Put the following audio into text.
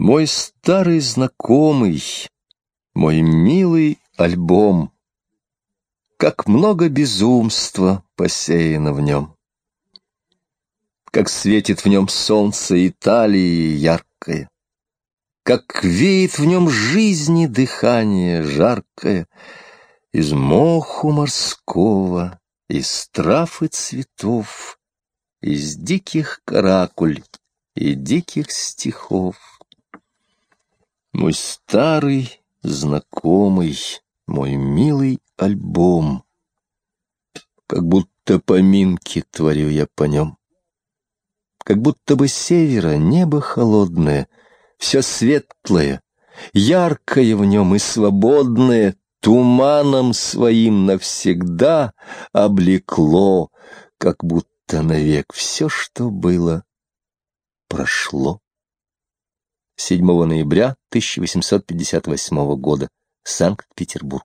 Мой старый знакомый, мой милый альбом, Как много безумства посеяно в нем. Как светит в нем солнце Италии яркое, Как веет в нем жизни дыхание жаркое, Из моху морского, из трав и цветов, Из диких каракуль и диких стихов. Мой старый знакомый, мой милый альбом, Как будто поминки творю я по нем. Как будто бы севера небо холодное, Все светлое, яркое в нем и свободное Туманом своим навсегда облекло, Как будто навек все, что было, прошло. 7 ноября 1858 года. Санкт-Петербург.